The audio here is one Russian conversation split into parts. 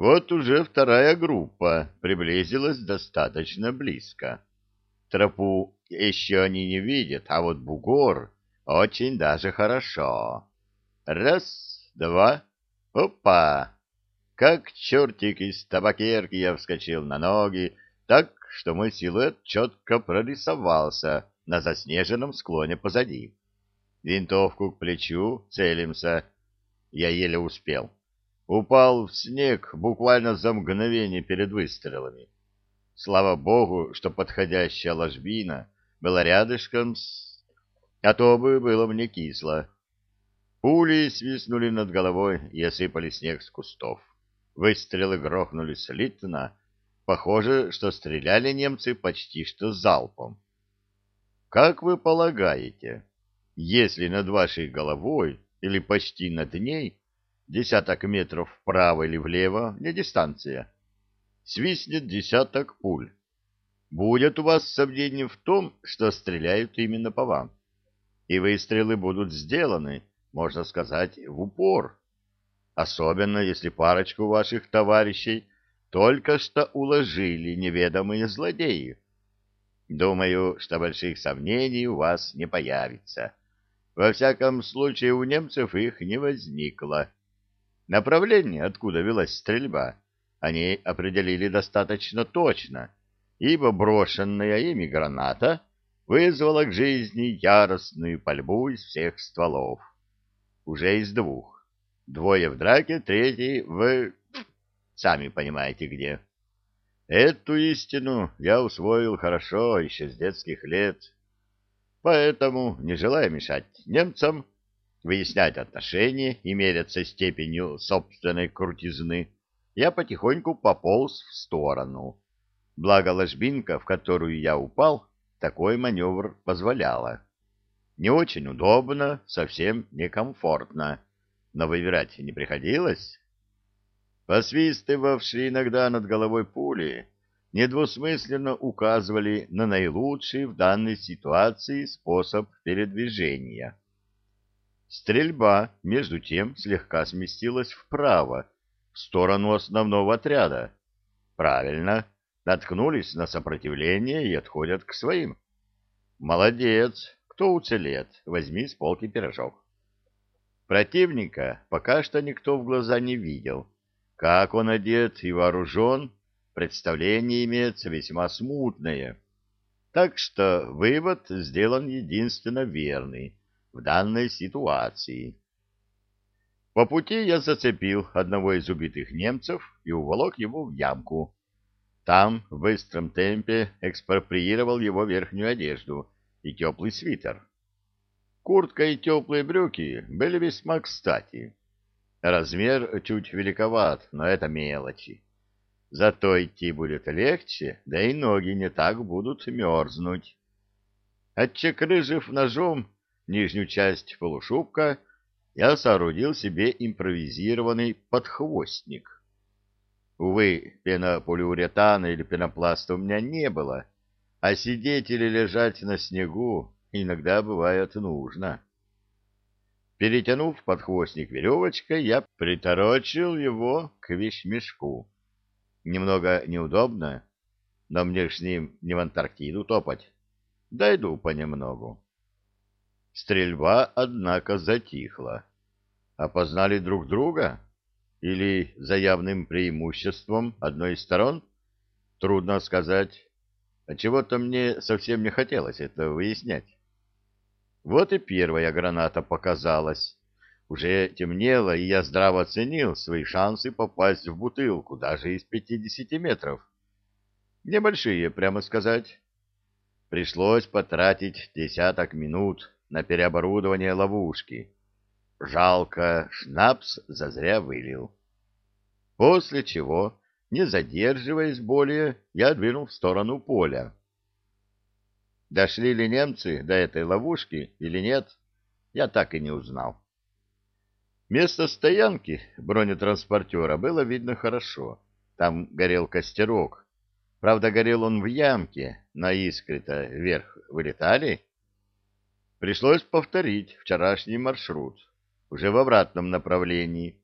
Вот уже вторая группа приблизилась достаточно близко. Тропу еще они не видят, а вот бугор очень даже хорошо. Раз, два, опа! Как чертик из табакерки я вскочил на ноги, так, что мой силуэт четко прорисовался на заснеженном склоне позади. Винтовку к плечу, целимся. Я еле успел. Упал в снег буквально за мгновение перед выстрелами. Слава богу, что подходящая ложбина была рядышком с... А то бы было мне кисло. Пули свистнули над головой и осыпали снег с кустов. Выстрелы грохнули слитно. Похоже, что стреляли немцы почти что залпом. Как вы полагаете, если над вашей головой или почти над ней десяток метров вправо или влево, не дистанция, свистнет десяток пуль. Будет у вас сомнение в том, что стреляют именно по вам. И выстрелы будут сделаны, можно сказать, в упор. Особенно, если парочку ваших товарищей только что уложили неведомые злодеи. Думаю, что больших сомнений у вас не появится. Во всяком случае, у немцев их не возникло. Направление, откуда велась стрельба, они определили достаточно точно, ибо брошенная ими граната вызвала к жизни яростную пальбу из всех стволов. Уже из двух. Двое в драке, третий в... Сами понимаете где. Эту истину я усвоил хорошо еще с детских лет. Поэтому, не желая мешать немцам, выяснять отношения и меряться степенью собственной крутизны, я потихоньку пополз в сторону. Благо ложбинка, в которую я упал, такой маневр позволяла. Не очень удобно, совсем некомфортно, но выбирать не приходилось. Посвистывавшие иногда над головой пули недвусмысленно указывали на наилучший в данной ситуации способ передвижения. Стрельба, между тем, слегка сместилась вправо, в сторону основного отряда. Правильно, наткнулись на сопротивление и отходят к своим. Молодец, кто уцелет, возьми с полки пирожок. Противника пока что никто в глаза не видел. Как он одет и вооружен, представление имеется весьма смутное. Так что вывод сделан единственно верный в данной ситуации. По пути я зацепил одного из убитых немцев и уволок его в ямку. Там в быстром темпе экспроприировал его верхнюю одежду и теплый свитер. Куртка и теплые брюки были весьма кстати. Размер чуть великоват, но это мелочи. Зато идти будет легче, да и ноги не так будут мерзнуть. Отчекрыжив ножом нижнюю часть полушубка, я соорудил себе импровизированный подхвостник. Увы, пенополиуретана или пенопласта у меня не было, а сидеть или лежать на снегу иногда бывает нужно. Перетянув подхвостник веревочкой, я приторочил его к вещмешку. Немного неудобно, но мне ж с ним не в Антарктиду топать. Дойду понемногу. Стрельба, однако, затихла. Опознали друг друга? Или за явным преимуществом одной из сторон? Трудно сказать. А чего-то мне совсем не хотелось это выяснять. Вот и первая граната показалась. Уже темнело, и я здраво оценил свои шансы попасть в бутылку даже из пятидесяти метров. Небольшие, прямо сказать. Пришлось потратить десяток минут на переоборудование ловушки. Жалко, шнапс зазря вылил. После чего, не задерживаясь более, я двинул в сторону поля. Дошли ли немцы до этой ловушки или нет, я так и не узнал. Место стоянки бронетранспортера было видно хорошо. Там горел костерок. Правда, горел он в ямке, на искры-то вверх вылетали. Пришлось повторить вчерашний маршрут, уже в обратном направлении.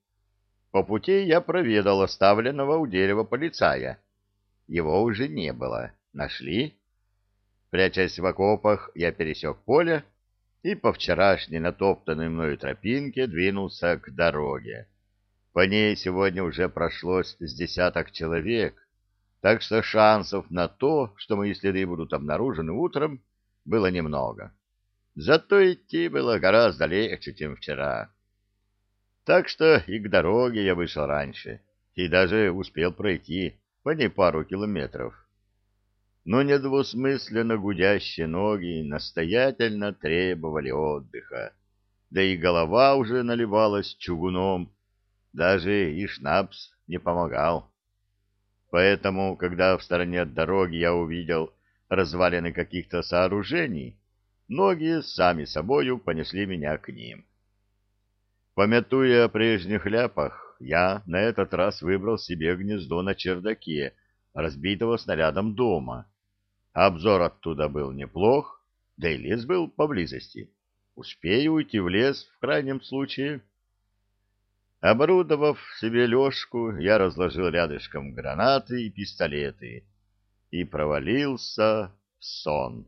По пути я проведал оставленного у дерева полицая. Его уже не было. Нашли? Прячась в окопах, я пересек поле и по вчерашней натоптанной мною тропинке двинулся к дороге. По ней сегодня уже прошлось с десяток человек, так что шансов на то, что мои следы будут обнаружены утром, было немного. Зато идти было гораздо легче, чем вчера. Так что и к дороге я вышел раньше, и даже успел пройти по ней пару километров. Но недвусмысленно гудящие ноги настоятельно требовали отдыха, да и голова уже наливалась чугуном, даже и шнапс не помогал. Поэтому, когда в стороне от дороги я увидел развалины каких-то сооружений, ноги сами собою понесли меня к ним. Помятуя о прежних ляпах, я на этот раз выбрал себе гнездо на чердаке, разбитого снарядом дома. Обзор оттуда был неплох, да и лес был поблизости. Успею уйти в лес в крайнем случае. Оборудовав себе лёжку, я разложил рядышком гранаты и пистолеты и провалился в сон.